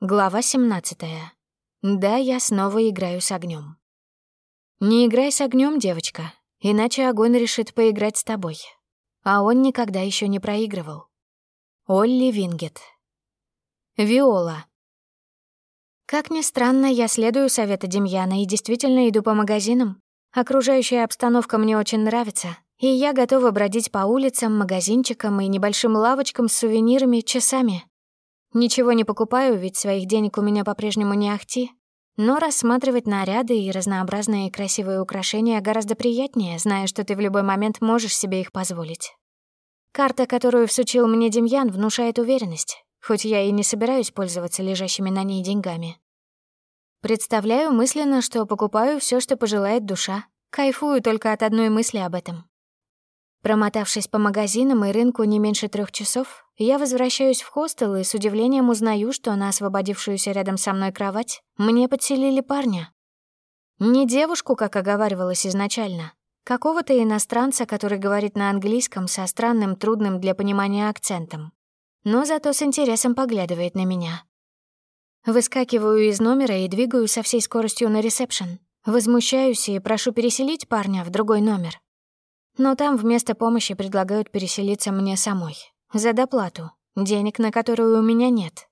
Глава 17. Да, я снова играю с огнем. Не играй с огнем, девочка, иначе огонь решит поиграть с тобой. А он никогда еще не проигрывал. Олли Вингет. Виола. Как ни странно, я следую совету Демьяна и действительно иду по магазинам. Окружающая обстановка мне очень нравится, и я готова бродить по улицам, магазинчикам и небольшим лавочкам с сувенирами часами. Ничего не покупаю, ведь своих денег у меня по-прежнему не ахти. Но рассматривать наряды и разнообразные красивые украшения гораздо приятнее, зная, что ты в любой момент можешь себе их позволить. Карта, которую всучил мне Демьян, внушает уверенность хоть я и не собираюсь пользоваться лежащими на ней деньгами. Представляю мысленно, что покупаю все, что пожелает душа. Кайфую только от одной мысли об этом. Промотавшись по магазинам и рынку не меньше трех часов, я возвращаюсь в хостел и с удивлением узнаю, что на освободившуюся рядом со мной кровать мне подселили парня. Не девушку, как оговаривалось изначально, какого-то иностранца, который говорит на английском со странным, трудным для понимания акцентом но зато с интересом поглядывает на меня. Выскакиваю из номера и двигаю со всей скоростью на ресепшн. Возмущаюсь и прошу переселить парня в другой номер. Но там вместо помощи предлагают переселиться мне самой. За доплату, денег на которую у меня нет.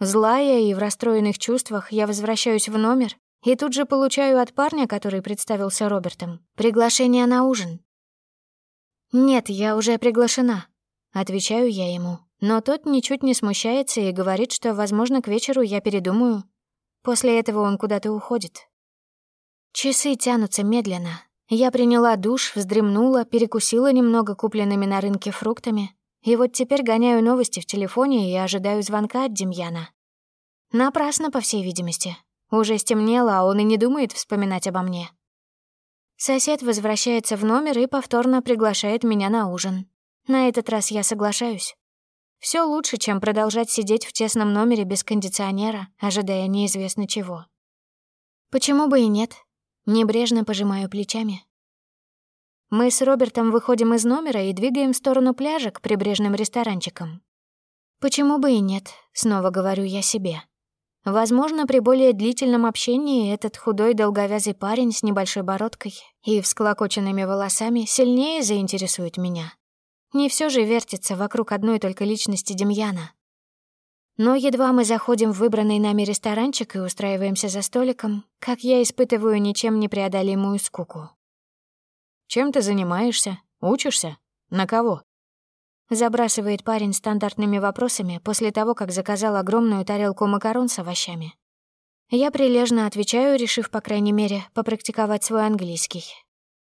Злая и в расстроенных чувствах я возвращаюсь в номер и тут же получаю от парня, который представился Робертом, приглашение на ужин. «Нет, я уже приглашена», — отвечаю я ему. Но тот ничуть не смущается и говорит, что, возможно, к вечеру я передумаю. После этого он куда-то уходит. Часы тянутся медленно. Я приняла душ, вздремнула, перекусила немного купленными на рынке фруктами. И вот теперь гоняю новости в телефоне и ожидаю звонка от Демьяна. Напрасно, по всей видимости. Уже стемнело, а он и не думает вспоминать обо мне. Сосед возвращается в номер и повторно приглашает меня на ужин. На этот раз я соглашаюсь. Все лучше, чем продолжать сидеть в тесном номере без кондиционера, ожидая неизвестно чего. Почему бы и нет? Небрежно пожимаю плечами. Мы с Робертом выходим из номера и двигаем в сторону пляжа к прибрежным ресторанчикам. Почему бы и нет, снова говорю я себе. Возможно, при более длительном общении этот худой долговязый парень с небольшой бородкой и всклокоченными волосами сильнее заинтересует меня. Не все же вертится вокруг одной только личности Демьяна. Но едва мы заходим в выбранный нами ресторанчик и устраиваемся за столиком, как я испытываю ничем непреодолимую скуку. «Чем ты занимаешься? Учишься? На кого?» Забрасывает парень стандартными вопросами после того, как заказал огромную тарелку макарон с овощами. Я прилежно отвечаю, решив, по крайней мере, попрактиковать свой английский.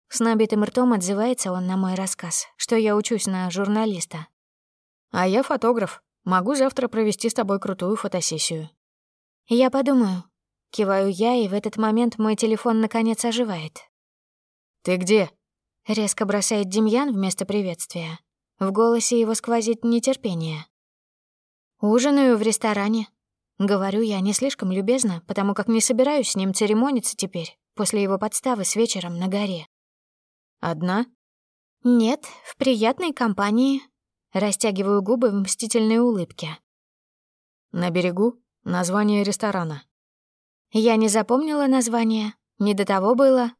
С набитым ртом отзывается он на мой рассказ, что я учусь на журналиста. «А я фотограф. Могу завтра провести с тобой крутую фотосессию». «Я подумаю». Киваю я, и в этот момент мой телефон наконец оживает. «Ты где?» — резко бросает Демьян вместо приветствия. В голосе его сквозит нетерпение. «Ужинаю в ресторане». Говорю я не слишком любезно, потому как не собираюсь с ним церемониться теперь, после его подставы с вечером на горе. Одна? Нет, в приятной компании. Растягиваю губы в мстительной улыбке. На берегу название ресторана. Я не запомнила название, не до того было.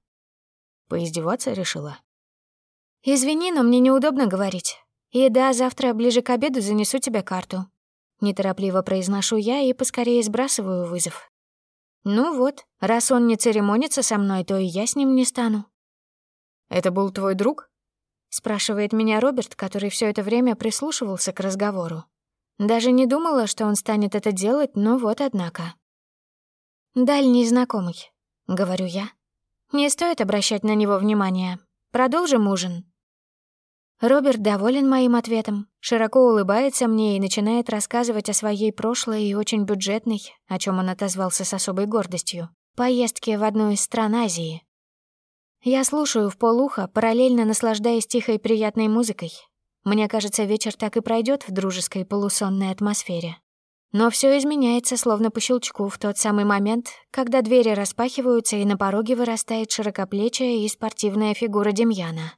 Поиздеваться решила. Извини, но мне неудобно говорить. И да, завтра ближе к обеду занесу тебе карту. Неторопливо произношу я и поскорее сбрасываю вызов. Ну вот, раз он не церемонится со мной, то и я с ним не стану. «Это был твой друг?» — спрашивает меня Роберт, который все это время прислушивался к разговору. Даже не думала, что он станет это делать, но вот однако. «Дальний знакомый», — говорю я. «Не стоит обращать на него внимания. Продолжим ужин». Роберт доволен моим ответом, широко улыбается мне и начинает рассказывать о своей прошлой и очень бюджетной, о чем он отозвался с особой гордостью, поездке в одну из стран Азии. Я слушаю в полуха, параллельно наслаждаясь тихой приятной музыкой. Мне кажется, вечер так и пройдет в дружеской полусонной атмосфере. Но все изменяется, словно по щелчку, в тот самый момент, когда двери распахиваются, и на пороге вырастает широкоплечая и спортивная фигура Демьяна.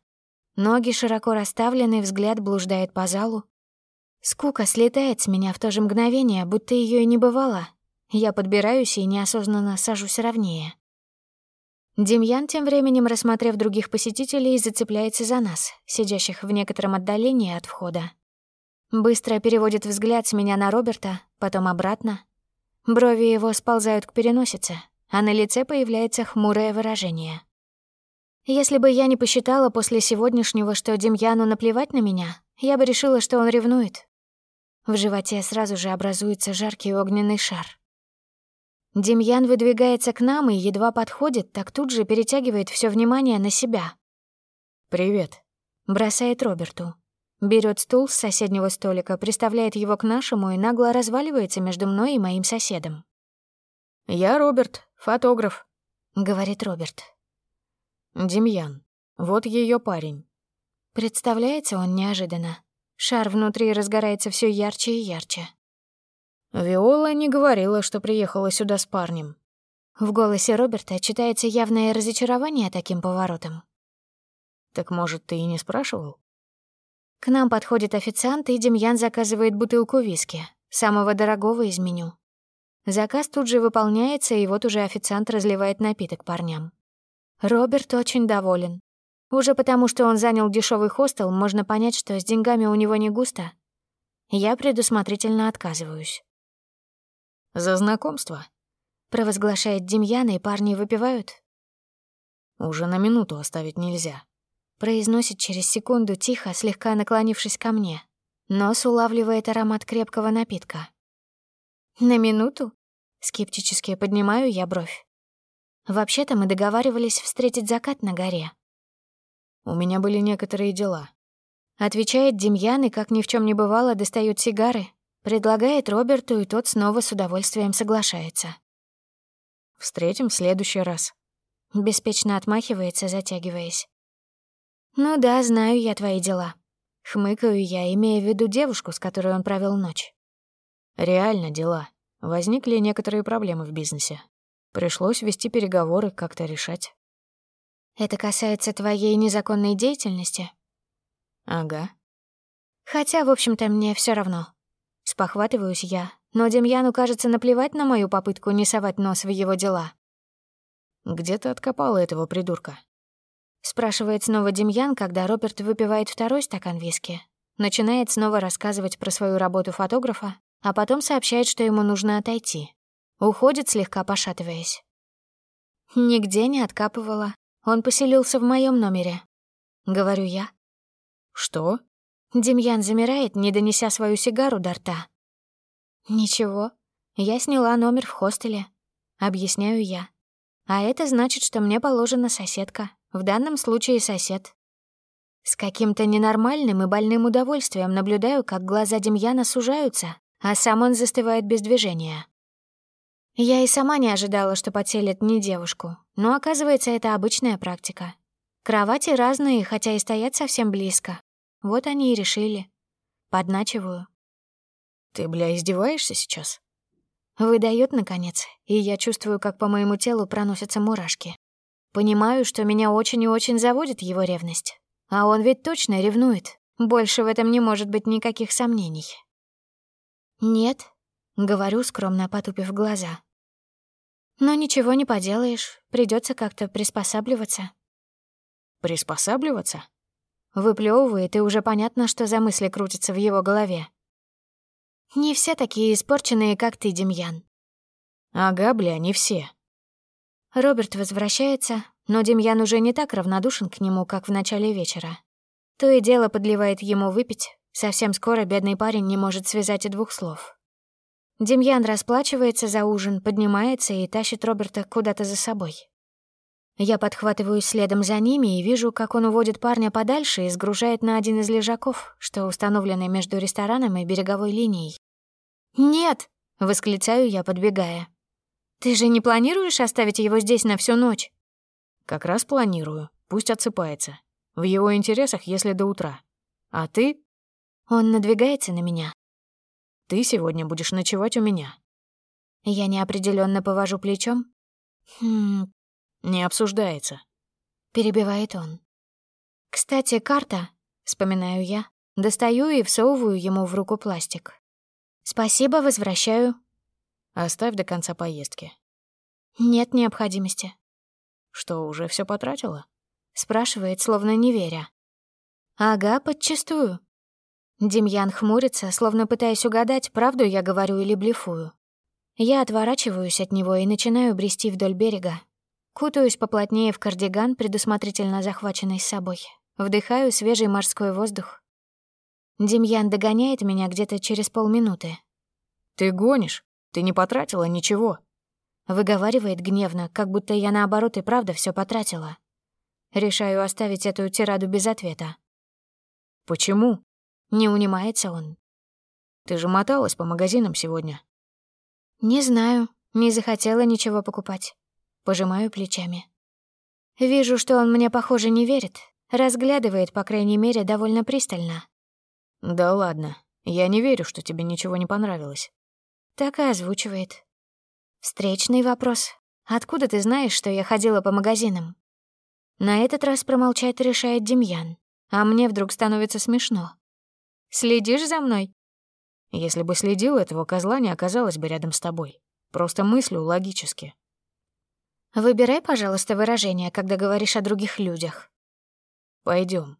Ноги широко расставлены, взгляд блуждает по залу. Скука слетает с меня в то же мгновение, будто ее и не бывало. Я подбираюсь и неосознанно сажусь ровнее. Демьян, тем временем, рассмотрев других посетителей, зацепляется за нас, сидящих в некотором отдалении от входа. Быстро переводит взгляд с меня на Роберта, потом обратно. Брови его сползают к переносице, а на лице появляется хмурое выражение. Если бы я не посчитала после сегодняшнего, что Демьяну наплевать на меня, я бы решила, что он ревнует. В животе сразу же образуется жаркий огненный шар. Демьян выдвигается к нам и едва подходит, так тут же перетягивает все внимание на себя. «Привет», — бросает Роберту. Берет стул с соседнего столика, приставляет его к нашему и нагло разваливается между мной и моим соседом. «Я Роберт, фотограф», — говорит Роберт. «Демьян, вот ее парень». Представляется он неожиданно. Шар внутри разгорается все ярче и ярче. Виола не говорила, что приехала сюда с парнем. В голосе Роберта читается явное разочарование таким поворотом. «Так, может, ты и не спрашивал?» К нам подходит официант, и Демьян заказывает бутылку виски, самого дорогого из меню. Заказ тут же выполняется, и вот уже официант разливает напиток парням. Роберт очень доволен. Уже потому, что он занял дешевый хостел, можно понять, что с деньгами у него не густо. Я предусмотрительно отказываюсь. «За знакомство», — провозглашает Демьян, и парни выпивают. «Уже на минуту оставить нельзя», — произносит через секунду тихо, слегка наклонившись ко мне. Нос улавливает аромат крепкого напитка. «На минуту?» — скептически поднимаю я бровь. «Вообще-то мы договаривались встретить закат на горе». «У меня были некоторые дела», — отвечает Демьян, и, как ни в чем не бывало, достает сигары, Предлагает Роберту, и тот снова с удовольствием соглашается. «Встретим в следующий раз». Беспечно отмахивается, затягиваясь. «Ну да, знаю я твои дела». Хмыкаю я, имея в виду девушку, с которой он провел ночь. «Реально дела. Возникли некоторые проблемы в бизнесе. Пришлось вести переговоры, как-то решать». «Это касается твоей незаконной деятельности?» «Ага». «Хотя, в общем-то, мне все равно. Спохватываюсь я, но Демьяну, кажется, наплевать на мою попытку не совать нос в его дела. «Где ты откопала этого придурка?» Спрашивает снова Демьян, когда Роберт выпивает второй стакан виски. Начинает снова рассказывать про свою работу фотографа, а потом сообщает, что ему нужно отойти. Уходит, слегка пошатываясь. «Нигде не откапывала. Он поселился в моем номере», — говорю я. «Что?» Демьян замирает, не донеся свою сигару до рта. «Ничего, я сняла номер в хостеле», — объясняю я. «А это значит, что мне положена соседка, в данном случае сосед». С каким-то ненормальным и больным удовольствием наблюдаю, как глаза Демьяна сужаются, а сам он застывает без движения. Я и сама не ожидала, что подселят не девушку, но оказывается, это обычная практика. Кровати разные, хотя и стоят совсем близко, вот они и решили. Подначиваю. «Ты, бля, издеваешься сейчас?» Выдает наконец, и я чувствую, как по моему телу проносятся мурашки. Понимаю, что меня очень и очень заводит его ревность. А он ведь точно ревнует. Больше в этом не может быть никаких сомнений. «Нет», — говорю, скромно потупив глаза. «Но ничего не поделаешь, придется как-то приспосабливаться». «Приспосабливаться?» Выплёвывает, и уже понятно, что за мысли крутятся в его голове. «Не все такие испорченные, как ты, Демьян». «Ага, бля, не все». Роберт возвращается, но Демьян уже не так равнодушен к нему, как в начале вечера. То и дело подливает ему выпить. Совсем скоро бедный парень не может связать и двух слов. Демьян расплачивается за ужин, поднимается и тащит Роберта куда-то за собой. Я подхватываю следом за ними и вижу, как он уводит парня подальше и сгружает на один из лежаков, что установлены между рестораном и береговой линией. «Нет!» — восклицаю я, подбегая. «Ты же не планируешь оставить его здесь на всю ночь?» «Как раз планирую. Пусть отсыпается. В его интересах, если до утра. А ты?» Он надвигается на меня. «Ты сегодня будешь ночевать у меня». Я неопределенно повожу плечом. «Хм, «Не обсуждается», — перебивает он. «Кстати, карта», — вспоминаю я, Достаю и всовываю ему в руку пластик. «Спасибо, возвращаю». «Оставь до конца поездки». «Нет необходимости». «Что, уже все потратила?» Спрашивает, словно не веря. «Ага, подчистую». Демьян хмурится, словно пытаясь угадать, правду я говорю или блефую. Я отворачиваюсь от него и начинаю брести вдоль берега. Кутаюсь поплотнее в кардиган, предусмотрительно захваченный с собой. Вдыхаю свежий морской воздух. Демьян догоняет меня где-то через полминуты. «Ты гонишь? Ты не потратила ничего?» Выговаривает гневно, как будто я наоборот и правда все потратила. Решаю оставить эту тираду без ответа. «Почему?» Не унимается он. «Ты же моталась по магазинам сегодня». «Не знаю, не захотела ничего покупать». Пожимаю плечами. Вижу, что он мне, похоже, не верит. Разглядывает, по крайней мере, довольно пристально. «Да ладно, я не верю, что тебе ничего не понравилось». Так и озвучивает. Встречный вопрос. Откуда ты знаешь, что я ходила по магазинам? На этот раз промолчать решает Демьян, а мне вдруг становится смешно. Следишь за мной? Если бы следил, этого козла не оказалось бы рядом с тобой. Просто мыслю логически. Выбирай, пожалуйста, выражение, когда говоришь о других людях. Пойдем,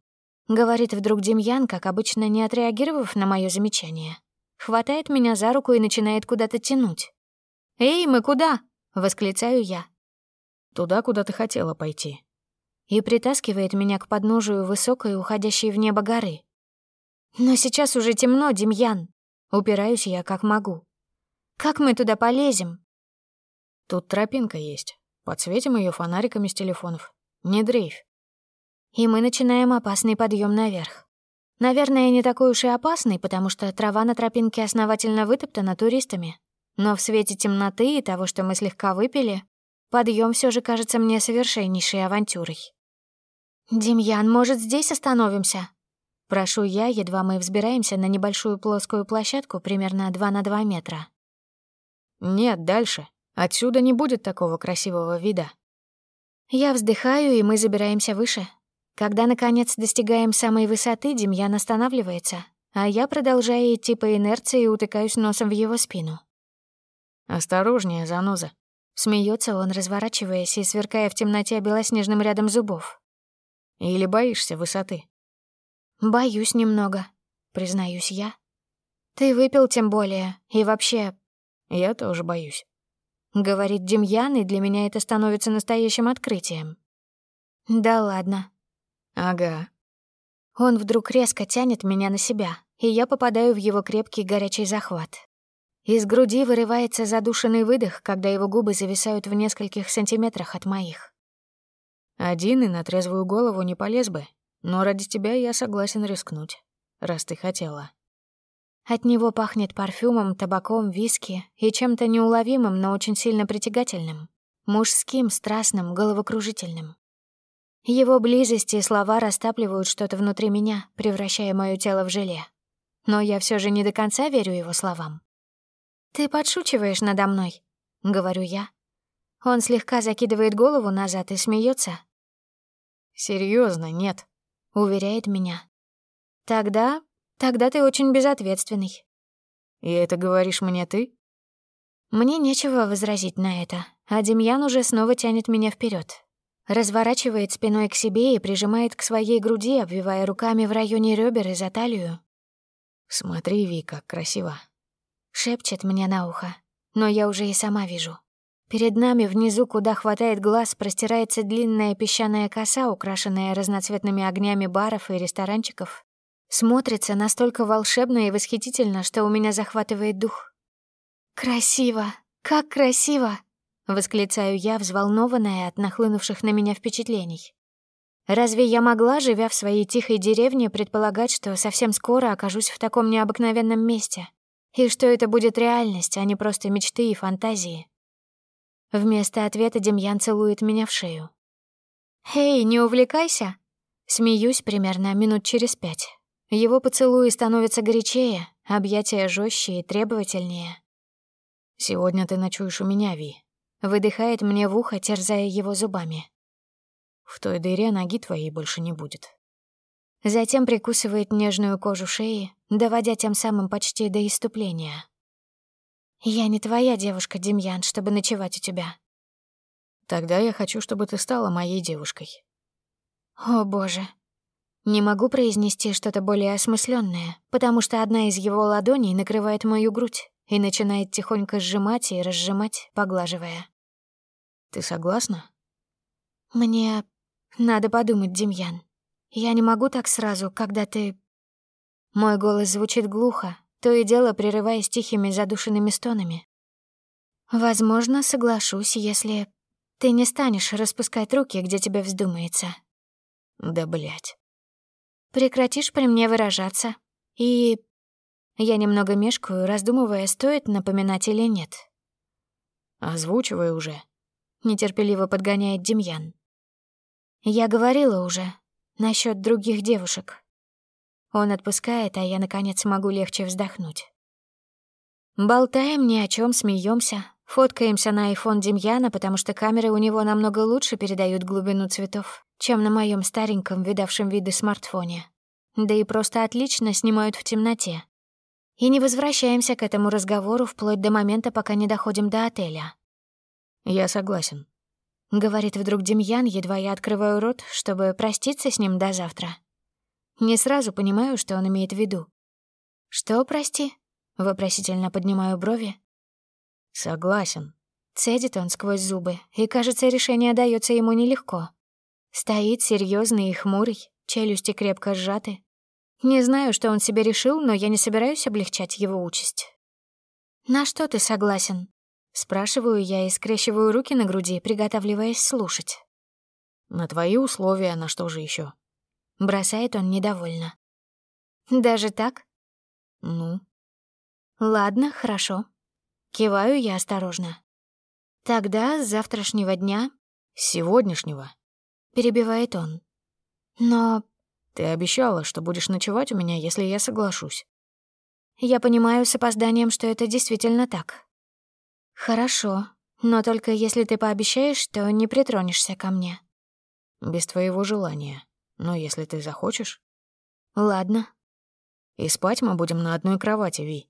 говорит вдруг Демьян, как обычно, не отреагировав на мое замечание. Хватает меня за руку и начинает куда-то тянуть. «Эй, мы куда?» — восклицаю я. «Туда, куда ты хотела пойти», и притаскивает меня к подножию высокой, уходящей в небо горы. «Но сейчас уже темно, Демьян!» Упираюсь я как могу. «Как мы туда полезем?» «Тут тропинка есть. Подсветим ее фонариками с телефонов. Не дрейфь». И мы начинаем опасный подъем наверх. Наверное, не такой уж и опасный, потому что трава на тропинке основательно вытоптана туристами. Но в свете темноты и того, что мы слегка выпили, подъем все же кажется мне совершеннейшей авантюрой. «Демьян, может, здесь остановимся?» Прошу я, едва мы взбираемся на небольшую плоскую площадку примерно 2 на 2 метра. «Нет, дальше. Отсюда не будет такого красивого вида». Я вздыхаю, и мы забираемся выше. Когда, наконец, достигаем самой высоты, Демьян останавливается, а я продолжаю идти по инерции и утыкаюсь носом в его спину. «Осторожнее, заноза», — смеется он, разворачиваясь и сверкая в темноте белоснежным рядом зубов. Или боишься высоты? Боюсь немного, признаюсь я. Ты выпил тем более, и вообще... Я тоже боюсь. Говорит Демьян, и для меня это становится настоящим открытием. Да ладно. Ага. Он вдруг резко тянет меня на себя, и я попадаю в его крепкий горячий захват. Из груди вырывается задушенный выдох, когда его губы зависают в нескольких сантиметрах от моих. Один и на трезвую голову не полез бы, но ради тебя я согласен рискнуть, раз ты хотела. От него пахнет парфюмом, табаком, виски и чем-то неуловимым, но очень сильно притягательным. Мужским, страстным, головокружительным. Его близости и слова растапливают что-то внутри меня, превращая мое тело в желе. Но я все же не до конца верю его словам. «Ты подшучиваешь надо мной», — говорю я. Он слегка закидывает голову назад и смеется, Серьезно, нет, уверяет меня. Тогда, тогда ты очень безответственный. И это говоришь мне ты? Мне нечего возразить на это, а Демьян уже снова тянет меня вперед, разворачивает спиной к себе и прижимает к своей груди, обвивая руками в районе ребер и за талию. «Смотри, Вика, красиво», — шепчет мне на ухо, но я уже и сама вижу. Перед нами внизу, куда хватает глаз, простирается длинная песчаная коса, украшенная разноцветными огнями баров и ресторанчиков. Смотрится настолько волшебно и восхитительно, что у меня захватывает дух. «Красиво! Как красиво!» — восклицаю я, взволнованная от нахлынувших на меня впечатлений. Разве я могла, живя в своей тихой деревне, предполагать, что совсем скоро окажусь в таком необыкновенном месте? И что это будет реальность, а не просто мечты и фантазии? Вместо ответа Демьян целует меня в шею. «Эй, не увлекайся!» Смеюсь примерно минут через пять. Его поцелуи становятся горячее, объятия жестче и требовательнее. «Сегодня ты ночуешь у меня, Ви», — выдыхает мне в ухо, терзая его зубами. «В той дыре ноги твоей больше не будет». затем прикусывает нежную кожу шеи, доводя тем самым почти до иступления. «Я не твоя девушка, Демьян, чтобы ночевать у тебя». «Тогда я хочу, чтобы ты стала моей девушкой». «О, боже». Не могу произнести что-то более осмысленное, потому что одна из его ладоней накрывает мою грудь и начинает тихонько сжимать и разжимать, поглаживая. «Ты согласна?» «Мне надо подумать, Демьян. Я не могу так сразу, когда ты...» Мой голос звучит глухо, то и дело прерываясь тихими задушенными стонами. «Возможно, соглашусь, если ты не станешь распускать руки, где тебе вздумается». «Да блять. Прекратишь при мне выражаться. И... Я немного мешкаю, раздумывая, стоит напоминать или нет. «Озвучивай уже», — нетерпеливо подгоняет Демьян. «Я говорила уже насчет других девушек». Он отпускает, а я, наконец, могу легче вздохнуть. Болтаем ни о чем, смеемся, фоткаемся на айфон Демьяна, потому что камеры у него намного лучше передают глубину цветов, чем на моем стареньком, видавшем виды смартфоне. Да и просто отлично снимают в темноте. И не возвращаемся к этому разговору вплоть до момента, пока не доходим до отеля. «Я согласен», — говорит вдруг Демьян, едва я открываю рот, чтобы проститься с ним до завтра. Не сразу понимаю, что он имеет в виду. «Что, прости?» — вопросительно поднимаю брови. «Согласен», — цедит он сквозь зубы, и, кажется, решение дается ему нелегко. Стоит серьезный и хмурый, челюсти крепко сжаты. Не знаю, что он себе решил, но я не собираюсь облегчать его участь. «На что ты согласен?» Спрашиваю я и скрещиваю руки на груди, приготавливаясь слушать. «На твои условия, на что же еще? Бросает он недовольно. «Даже так?» «Ну?» «Ладно, хорошо». Киваю я осторожно. «Тогда с завтрашнего дня...» «С сегодняшнего?» Перебивает он. «Но...» «Ты обещала, что будешь ночевать у меня, если я соглашусь». Я понимаю с опозданием, что это действительно так. «Хорошо, но только если ты пообещаешь, что не притронешься ко мне». «Без твоего желания». Но если ты захочешь... Ладно. И спать мы будем на одной кровати, Ви.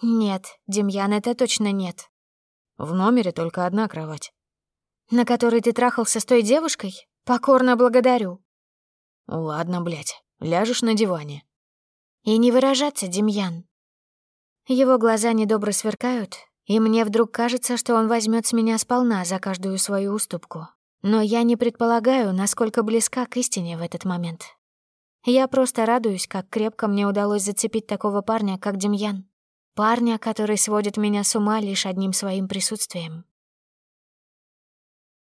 Нет, Демьян, это точно нет. В номере только одна кровать. На которой ты трахался с той девушкой? Покорно благодарю. Ладно, блядь, ляжешь на диване. И не выражаться, Демьян. Его глаза недобро сверкают, и мне вдруг кажется, что он возьмет с меня сполна за каждую свою уступку. Но я не предполагаю, насколько близка к истине в этот момент. Я просто радуюсь, как крепко мне удалось зацепить такого парня, как Демьян. Парня, который сводит меня с ума лишь одним своим присутствием.